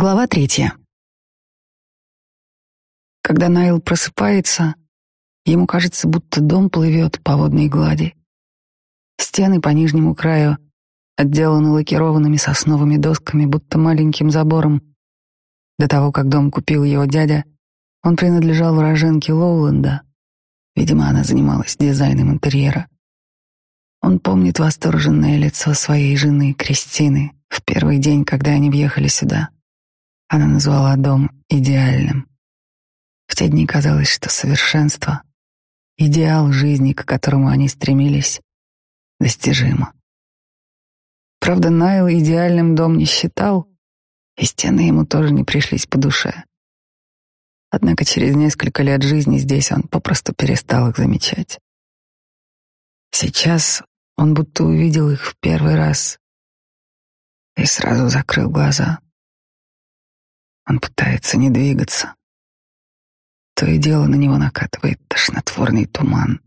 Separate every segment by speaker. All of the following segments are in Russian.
Speaker 1: Глава третья. Когда Найл просыпается, ему кажется, будто дом плывет по водной глади. Стены по нижнему краю отделаны лакированными сосновыми досками, будто маленьким забором. До того, как дом купил его дядя, он принадлежал уроженке Лоуленда. Видимо, она занималась дизайном интерьера. Он помнит восторженное лицо своей жены Кристины в первый день, когда они въехали сюда — она назвала дом идеальным. В те дни казалось, что совершенство, идеал жизни, к которому они стремились, достижимо. Правда, Найл идеальным дом не считал, и стены ему тоже не пришлись по душе. Однако через несколько лет жизни здесь он попросту перестал их замечать. Сейчас он будто увидел их в первый раз и сразу закрыл глаза. Он пытается не двигаться. То и дело на него накатывает тошнотворный туман.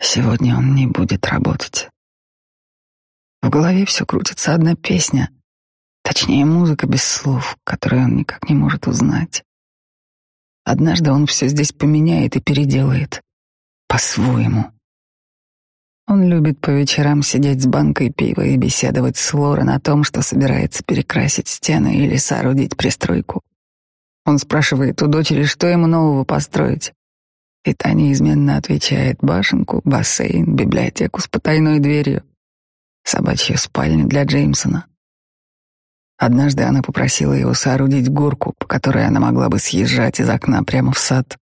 Speaker 1: Сегодня он не будет работать. В голове все крутится одна песня, точнее музыка без слов, которую он никак не может узнать. Однажды он все здесь поменяет и переделает по-своему. Он любит по вечерам сидеть с банкой пива и беседовать с Лорен о том, что собирается перекрасить стены или соорудить пристройку. Он спрашивает у дочери, что ему нового построить. И та неизменно отвечает башенку, бассейн, библиотеку с потайной дверью, собачью спальню для Джеймсона. Однажды она попросила его соорудить горку, по которой она могла бы съезжать из окна прямо в сад.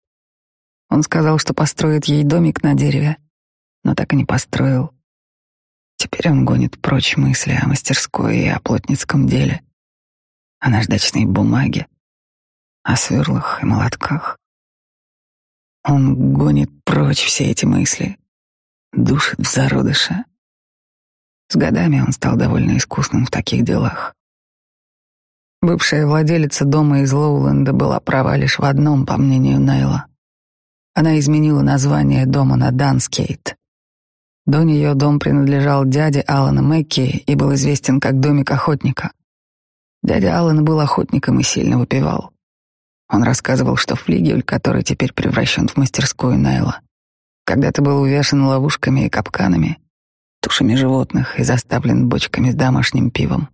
Speaker 1: Он сказал, что построит ей домик на дереве — но так и не построил. Теперь он гонит прочь мысли о мастерской и о плотницком деле, о наждачной бумаге, о сверлах и молотках. Он гонит прочь все эти мысли, душит в зародыше. С годами он стал довольно искусным в таких делах. Бывшая владелица дома из Лоуленда была права лишь в одном, по мнению Найла, Она изменила название дома на Данскейт. До нее дом принадлежал дяде Алана Мэкки и был известен как домик охотника. Дядя Алан был охотником и сильно выпивал. Он рассказывал, что флигель, который теперь превращен в мастерскую Найла, когда-то был увешан ловушками и капканами, тушами животных и заставлен бочками с домашним пивом.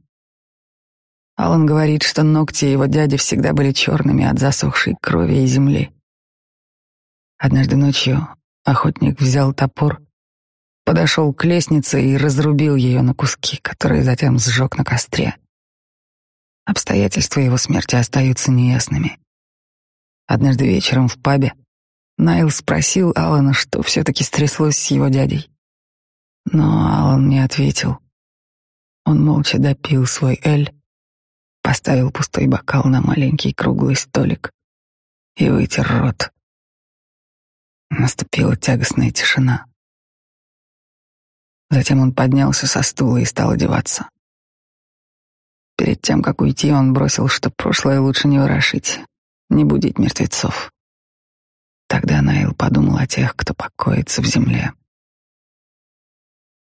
Speaker 1: Алан говорит, что ногти его дяди всегда были черными от засохшей крови и земли. Однажды ночью охотник взял топор подошел к лестнице и разрубил ее на куски, которые затем сжег на костре. Обстоятельства его смерти остаются неясными. Однажды вечером в пабе Найл спросил Алана, что все-таки стряслось с его дядей. Но Алан не ответил. Он молча допил свой эль, поставил пустой бокал на маленький круглый столик и вытер рот. Наступила тягостная тишина. Затем он поднялся со стула и стал одеваться. Перед тем, как уйти, он бросил, что прошлое лучше не ворошить, не будить мертвецов. Тогда Наил подумал о тех, кто покоится в земле.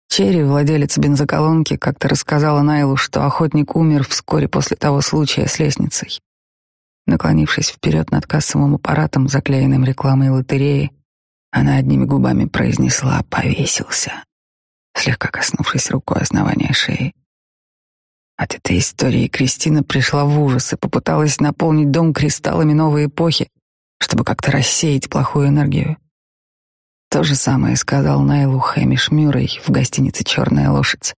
Speaker 1: Черри, владелец бензоколонки, как-то рассказала Найлу, что охотник умер вскоре после того случая с лестницей. Наклонившись вперед над кассовым аппаратом, заклеенным рекламой лотереи, она одними губами произнесла «повесился» слегка коснувшись рукой основания шеи. А от этой истории Кристина пришла в ужас и попыталась наполнить дом кристаллами новой эпохи, чтобы как-то рассеять плохую энергию. То же самое сказал Найлу Хэмиш Мюррей в гостинице «Черная лошадь».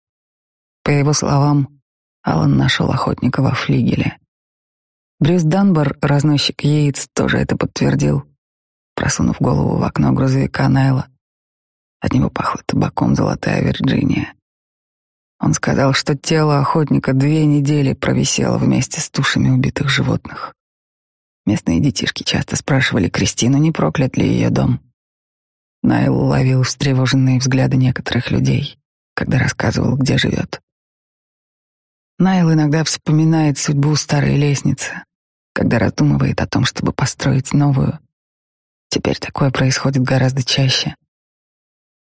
Speaker 1: По его словам, Алан нашел охотника во флигеле. Брюс Данбар, разносчик яиц, тоже это подтвердил, просунув голову в окно грузовика Найла. От него пахло табаком золотая Вирджиния. Он сказал, что тело охотника две недели провисело вместе с тушами убитых животных. Местные детишки часто спрашивали Кристину, не проклят ли ее дом. Найл ловил встревоженные взгляды некоторых людей, когда рассказывал, где живет. Найл иногда вспоминает судьбу старой лестницы, когда раздумывает о том, чтобы построить новую. Теперь такое происходит гораздо чаще.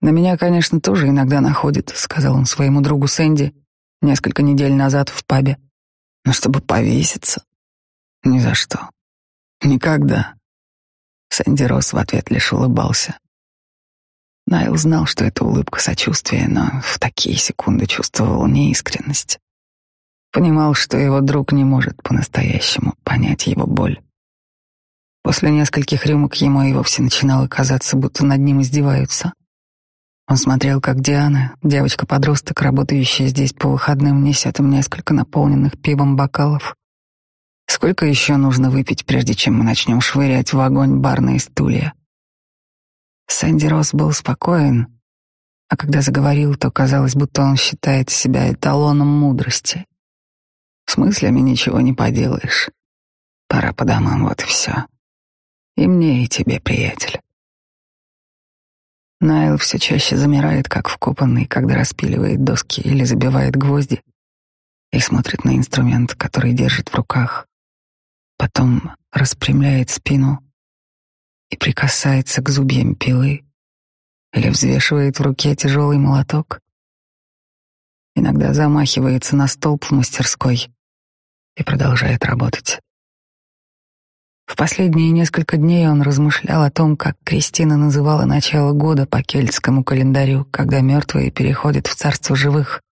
Speaker 1: «На меня, конечно, тоже иногда находит», — сказал он своему другу Сэнди несколько недель назад в пабе. «Но чтобы повеситься?» «Ни за что. Никогда». Сэнди Рос в ответ лишь улыбался. Найл знал, что это улыбка сочувствия, но в такие секунды чувствовал неискренность. Понимал, что его друг не может по-настоящему понять его боль. После нескольких рюмок ему и вовсе начинало казаться, будто над ним издеваются. Он смотрел, как Диана, девочка-подросток, работающая здесь по выходным, несет им несколько наполненных пивом бокалов. Сколько еще нужно выпить, прежде чем мы начнем швырять в огонь барные стулья? Сэнди Росс был спокоен, а когда заговорил, то казалось, будто он считает себя эталоном мудрости. С мыслями ничего не поделаешь. Пора по домам, вот и все. И мне, и тебе, приятель. Найл все чаще замирает, как вкопанный, когда распиливает доски или забивает гвозди, и смотрит на инструмент, который держит в руках. Потом распрямляет спину и прикасается к зубьям пилы или взвешивает в руке тяжелый молоток. Иногда замахивается на столб в мастерской и продолжает работать. В последние несколько дней он размышлял о том, как Кристина называла начало года по кельтскому календарю, когда мертвые переходят в царство живых.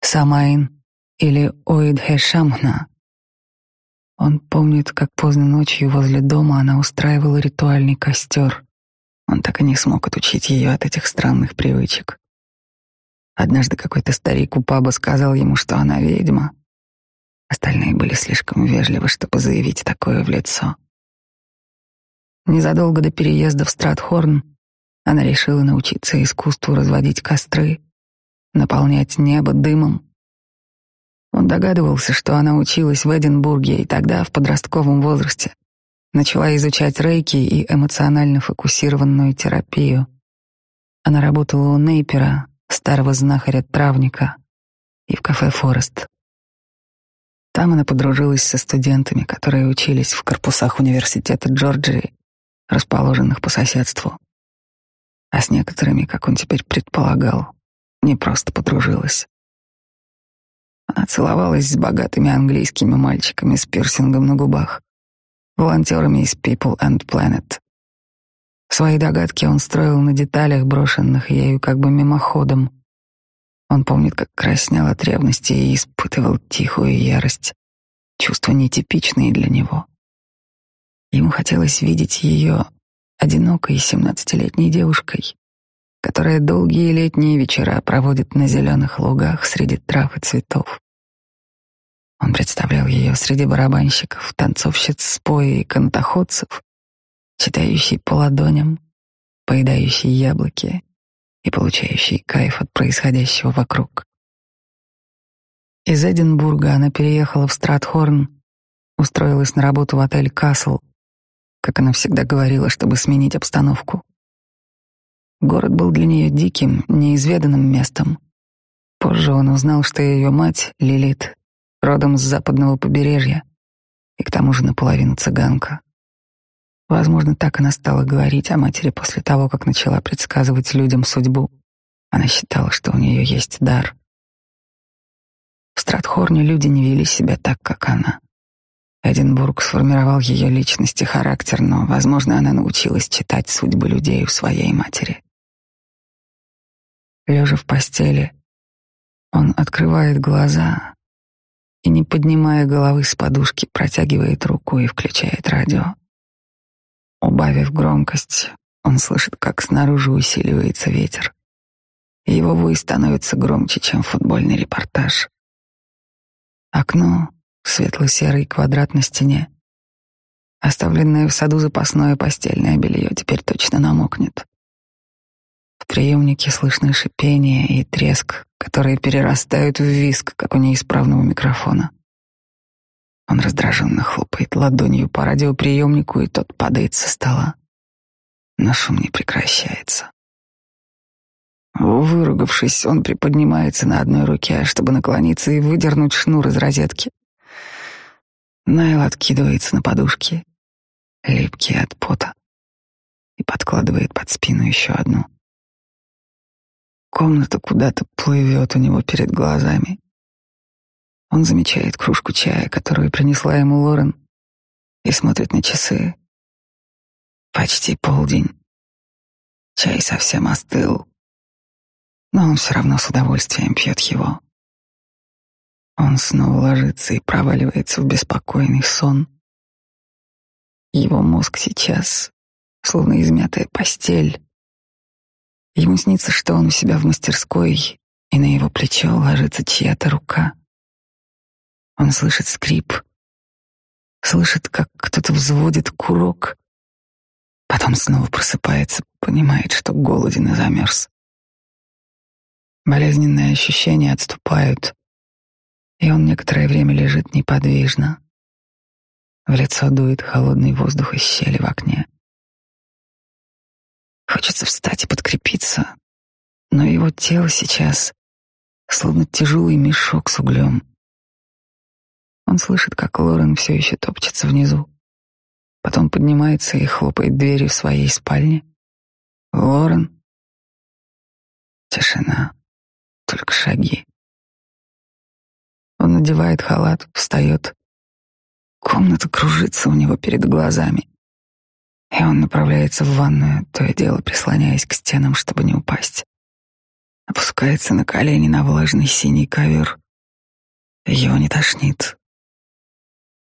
Speaker 1: Самайн или Оидхешамхна. Он помнит, как поздно ночью возле дома она устраивала ритуальный костер. Он так и не смог отучить ее от этих странных привычек. Однажды какой-то старик у паба сказал ему, что она ведьма — Остальные были слишком вежливы, чтобы заявить такое в лицо. Незадолго до переезда в Стратхорн она решила научиться искусству разводить костры, наполнять небо дымом. Он догадывался, что она училась в Эдинбурге и тогда, в подростковом возрасте, начала изучать рейки и эмоционально фокусированную терапию. Она работала у Нейпера, старого знахаря-травника, и в кафе «Форест», там она подружилась со студентами, которые учились в корпусах университета Джорджии, расположенных по соседству. А с некоторыми, как он теперь предполагал, не просто подружилась. Она целовалась с богатыми английскими мальчиками с пирсингом на губах, волонтерами из People and Planet. Свои догадки он строил на деталях, брошенных ею как бы мимоходом — он помнит, как краснел от ревности и испытывал тихую ярость, чувство нетипичное для него. Ему хотелось видеть ее одинокой семнадцатилетней девушкой, которая долгие летние вечера проводит на зеленых лугах среди трав и цветов. Он представлял ее среди барабанщиков, танцовщиц спои и кантоходцев, читающей по ладоням, поедающей яблоки, и получающий кайф от происходящего вокруг. Из Эдинбурга она переехала в Стратхорн, устроилась на работу в отель «Касл», как она всегда говорила, чтобы сменить обстановку. Город был для нее диким, неизведанным местом. Позже он узнал, что ее мать, Лилит, родом с западного побережья, и к тому же наполовину цыганка. Возможно, так она стала говорить о матери после того, как начала предсказывать людям судьбу. Она считала, что у нее есть дар. В Стратхорне люди не вели себя так, как она. Эдинбург сформировал ее личность и характер, но, возможно, она научилась читать судьбы людей у своей матери. Лежа в постели, он открывает глаза и, не поднимая головы с подушки, протягивает руку и включает радио. Убавив громкость, он слышит, как снаружи усиливается ветер. Его вой становится громче, чем футбольный репортаж. Окно, светло-серый квадрат на стене. Оставленное в саду запасное постельное белье теперь точно намокнет. В приемнике слышны шипение и треск, которые перерастают в виск, как у неисправного микрофона. Он раздраженно хлопает ладонью по радиоприемнику, и тот падает со стола. Но шум не прекращается. Выругавшись, он приподнимается на одной руке, чтобы наклониться и выдернуть шнур из розетки. Найл откидывается на подушки, липкие от пота, и подкладывает под спину еще одну. Комната куда-то плывет у него перед глазами. Он замечает кружку чая, которую принесла ему Лорен, и смотрит на часы. Почти полдень. Чай совсем остыл, но он все равно с удовольствием пьет его. Он снова ложится и проваливается в беспокойный сон. Его мозг сейчас словно измятая постель. Ему снится, что он у себя в мастерской, и на его плечо ложится чья-то рука. Он слышит скрип, слышит, как кто-то взводит курок, потом снова просыпается, понимает, что голоден и замерз. Болезненные ощущения отступают, и он некоторое время лежит неподвижно. В лицо дует холодный воздух из щели в окне. Хочется встать и подкрепиться, но его тело сейчас словно тяжелый мешок с углем — он слышит, как Лорен все еще топчется внизу. Потом поднимается и хлопает дверью в своей спальне. Лорен. Тишина. Только шаги. Он надевает халат, встает. Комната кружится у него перед глазами. И он направляется в ванную, то и дело прислоняясь к стенам, чтобы не упасть. Опускается на колени на влажный синий ковер. Его не тошнит.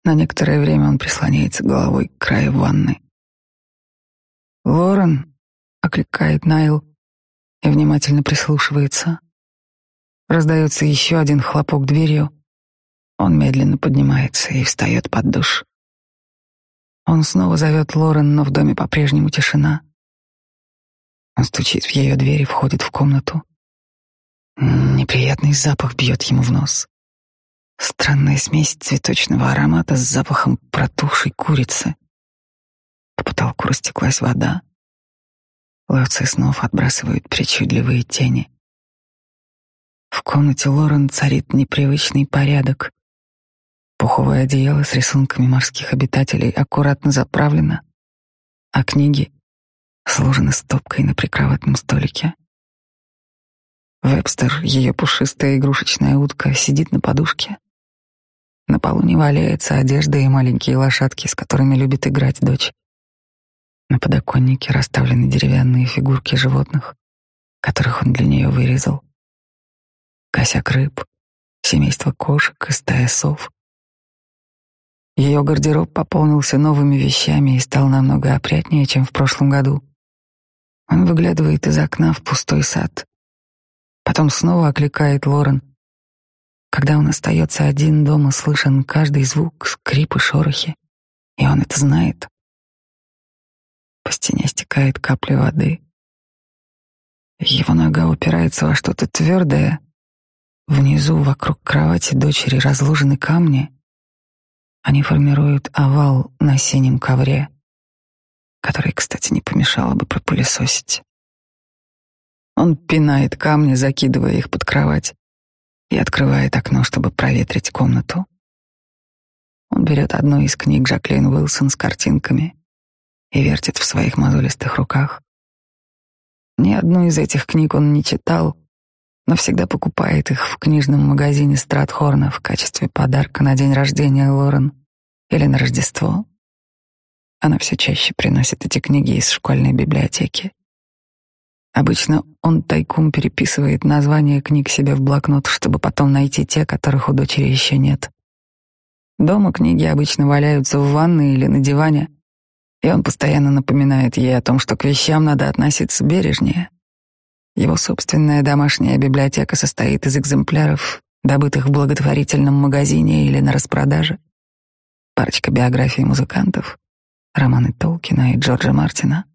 Speaker 1: На некоторое время он прислоняется головой к краю ванны. «Лорен!» — окликает Найл и внимательно прислушивается. Раздается еще один хлопок дверью. Он медленно поднимается и встает под душ. Он снова зовет Лорен, но в доме по-прежнему тишина. Он стучит в ее дверь и входит в комнату. М-м, неприятный запах бьет ему в нос. Странная смесь цветочного аромата с запахом протухшей курицы. По потолку растеклась вода. Ловцы снов отбрасывают причудливые тени. В комнате Лорен царит непривычный порядок. Пуховое одеяло с рисунками морских обитателей аккуратно заправлено, а книги сложены стопкой на прикроватном столике. Вебстер, ее пушистая игрушечная утка, сидит на подушке — на полу не валяется одежда и маленькие лошадки, с которыми любит играть дочь. На подоконнике расставлены деревянные фигурки животных, которых он для нее вырезал. Косяк рыб, семейство кошек и стая сов. Ее гардероб пополнился новыми вещами и стал намного опрятнее, чем в прошлом году. Он выглядывает из окна в пустой сад. Потом снова окликает Лорен — когда он остается один дома, слышен каждый звук, скрип и шорохи, и он это знает. По стене стекает капля воды. Его нога упирается во что-то твердое. Внизу, вокруг кровати дочери, разложены камни. Они формируют овал на синем ковре, который, кстати, не помешало бы пропылесосить. Он пинает камни, закидывая их под кровать и открывает окно, чтобы проветрить комнату. Он берет одну из книг Жаклин Уилсон с картинками и вертит в своих мозолистых руках. Ни одну из этих книг он не читал, но всегда покупает их в книжном магазине Стратхорна в качестве подарка на день рождения Лорен или на Рождество. Она все чаще приносит эти книги из школьной библиотеки. Обычно он тайком переписывает названия книг себе в блокнот, чтобы потом найти те, которых у дочери еще нет. Дома книги обычно валяются в ванной или на диване, и он постоянно напоминает ей о том, что к вещам надо относиться бережнее. Его собственная домашняя библиотека состоит из экземпляров, добытых в благотворительном магазине или на распродаже. Парочка биографий музыкантов, романы Толкина и Джорджа Мартина —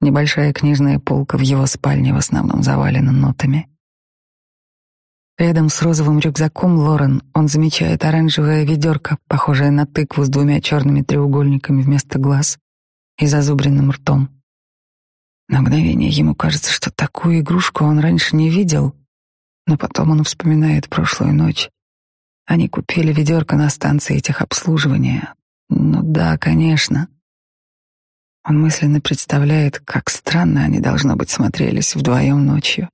Speaker 1: Небольшая книжная полка в его спальне в основном завалена нотами. Рядом с розовым рюкзаком Лорен он замечает оранжевое ведерко, похожее на тыкву с двумя черными треугольниками вместо глаз и зазубренным ртом. На мгновение ему кажется, что такую игрушку он раньше не видел, но потом он вспоминает прошлую ночь. Они купили ведерко на станции техобслуживания. Ну да, конечно. Он мысленно представляет, как странно они, должно быть, смотрелись вдвоем ночью.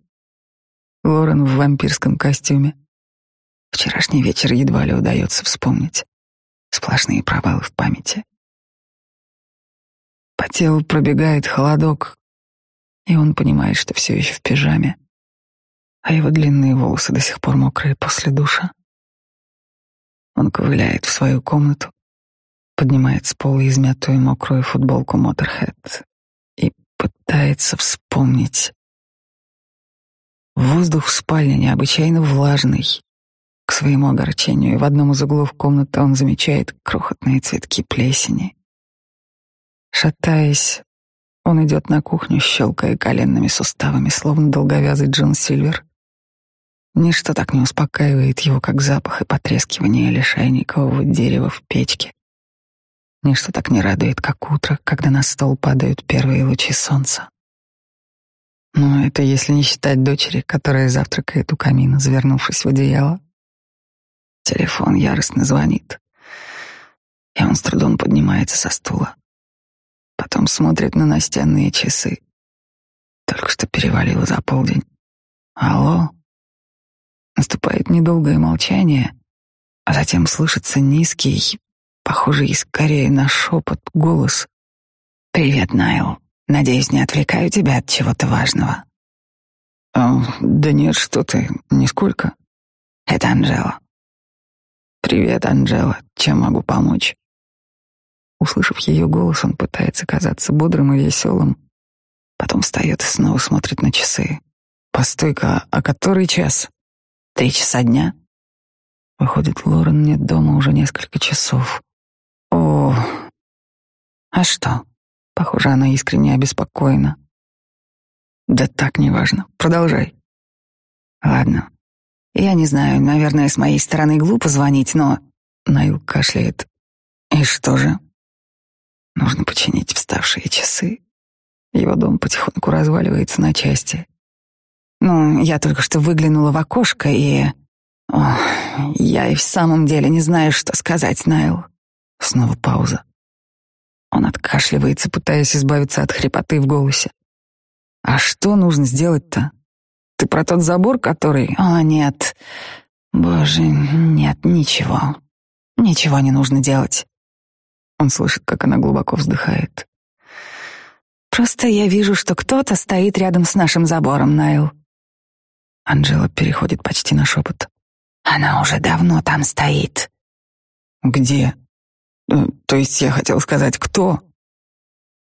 Speaker 1: Лорен в вампирском костюме. Вчерашний вечер едва ли удается вспомнить. Сплошные провалы в памяти. По телу пробегает холодок, и он понимает, что все еще в пижаме, а его длинные волосы до сих пор мокрые после душа. Он ковыляет в свою комнату, поднимает с пола измятую мокрую футболку Моторхед и пытается вспомнить. Воздух в спальне необычайно влажный. К своему огорчению, и в одном из углов комнаты он замечает крохотные цветки плесени. Шатаясь, он идет на кухню, щелкая коленными суставами, словно долговязый Джон Сильвер. Ничто так не успокаивает его, как запах и потрескивание лишайникового дерева в печке. Ничто так не радует, как утро, когда на стол падают первые лучи солнца. Но это если не считать дочери, которая завтракает у камина, завернувшись в одеяло. Телефон яростно звонит, и он с трудом поднимается со стула. Потом смотрит на настенные часы. Только что перевалило за полдень. Алло? Наступает недолгое молчание, а затем слышится низкий, похоже, и скорее на шепот голос. «Привет, Найл. Надеюсь, не отвлекаю тебя от чего-то важного». «О, да нет, что ты, нисколько». «Это Анжела». «Привет, Анжела. Чем могу помочь?» Услышав ее голос, он пытается казаться бодрым и веселым. Потом встает и снова смотрит на часы. «Постой-ка, а который час?» «Три часа дня». Выходит, Лорен нет дома уже несколько часов. А что? Похоже, она искренне обеспокоена. Да так неважно. Продолжай. Ладно. Я не знаю, наверное, с моей стороны глупо звонить, но... Наил кашляет. И что же? Нужно починить вставшие часы. Его дом потихоньку разваливается на части. Ну, я только что выглянула в окошко и... О, я и в самом деле не знаю, что сказать, Найл. Снова пауза. Он откашливается, пытаясь избавиться от хрипоты в голосе. «А что нужно сделать-то? Ты про тот забор, который...» «О, нет. Боже, нет, ничего. Ничего не нужно делать». Он слышит, как она глубоко вздыхает. «Просто я вижу, что кто-то стоит рядом с нашим забором, Найл». Анжела переходит почти на шепот. «Она уже давно там стоит». «Где?» То есть я хотел сказать, кто?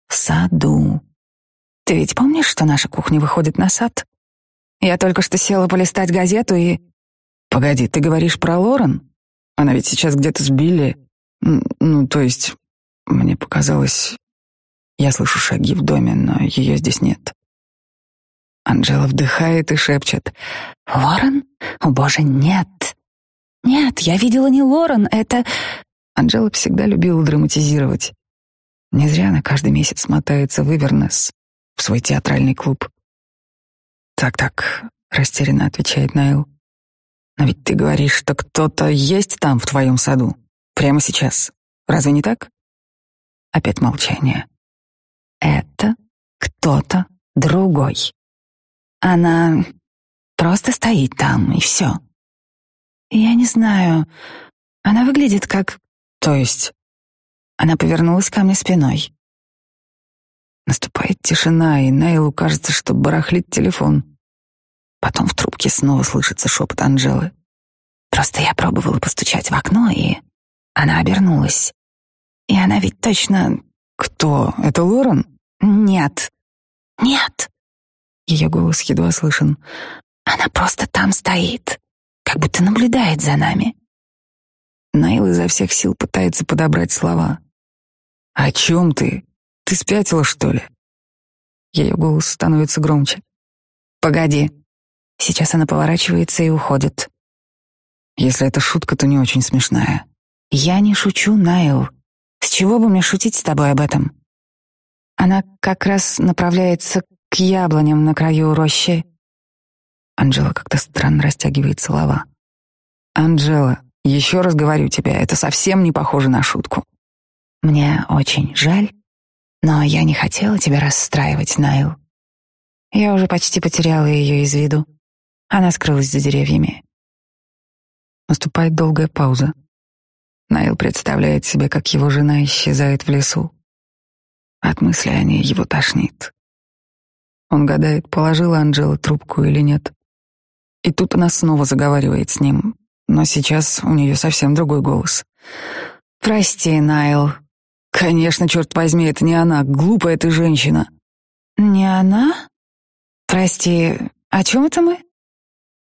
Speaker 1: В саду. Ты ведь помнишь, что наша кухня выходит на сад? Я только что села полистать газету и... Погоди, ты говоришь про Лорен? Она ведь сейчас где-то сбили. Ну, то есть, мне показалось... Я слышу шаги в доме, но ее здесь нет. Анжела вдыхает и шепчет. «Лорен? О, боже, нет! Нет, я видела не Лорен, это... Анжела всегда любила драматизировать. Не зря она каждый месяц мотается в Ивернес, в свой театральный клуб. «Так-так», — растерянно отвечает Найл. «Но ведь ты говоришь, что кто-то есть там, в твоем саду. Прямо сейчас. Разве не так?» Опять молчание. «Это кто-то другой. Она просто стоит там, и все. Я не знаю. Она выглядит как... То есть она повернулась ко мне спиной. Наступает тишина, и Нейлу кажется, что барахлит телефон. Потом в трубке снова слышится шепот Анжелы. Просто я пробовала постучать в окно, и она обернулась. И она ведь точно... Кто? Это Лорен? Нет. Нет. Ее голос едва слышен. Она просто там стоит, как будто наблюдает за нами. Найл изо всех сил пытается подобрать слова. «О чем ты? Ты спятила, что ли?» Ее голос становится громче. «Погоди». Сейчас она поворачивается и уходит. Если это шутка, то не очень смешная. Я не шучу, Найл. С чего бы мне шутить с тобой об этом? Она как раз направляется к яблоням на краю рощи. Анжела как-то странно растягивает слова. Анжела, еще раз говорю тебе, это совсем не похоже на шутку. Мне очень жаль, но я не хотела тебя расстраивать, Найл. Я уже почти потеряла ее из виду. Она скрылась за деревьями. Наступает долгая пауза. Найл представляет себе, как его жена исчезает в лесу. От мысли о ней его тошнит. Он гадает, положила Анжела трубку или нет. И тут она снова заговаривает с ним, но сейчас у нее совсем другой голос. «Прости, Найл». «Конечно, черт возьми, это не она. Глупая ты женщина». «Не она? Прости, о чем это мы?»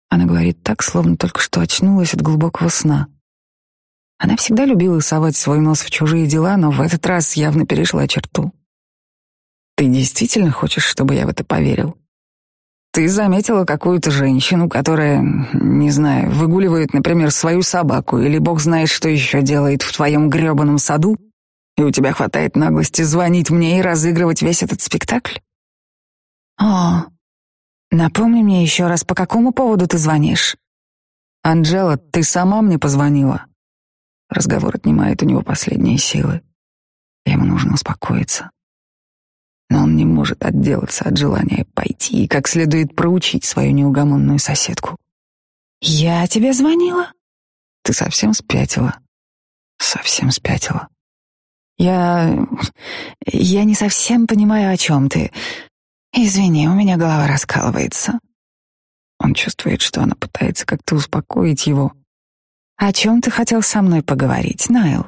Speaker 1: Она говорит так, словно только что очнулась от глубокого сна. Она всегда любила совать свой нос в чужие дела, но в этот раз явно перешла черту. «Ты действительно хочешь, чтобы я в это поверил?» ты заметила какую-то женщину, которая, не знаю, выгуливает, например, свою собаку, или бог знает, что еще делает в твоем грёбаном саду, и у тебя хватает наглости звонить мне и разыгрывать весь этот спектакль? О, напомни мне еще раз, по какому поводу ты звонишь? Анжела, ты сама мне позвонила. Разговор отнимает у него последние силы. Ему нужно успокоиться но он не может отделаться от желания пойти и как следует проучить свою неугомонную соседку. «Я тебе звонила?» «Ты совсем спятила?» «Совсем спятила?» «Я... я не совсем понимаю, о чем ты. Извини, у меня голова раскалывается». Он чувствует, что она пытается как-то успокоить его. «О чем ты хотел со мной поговорить, Найл?»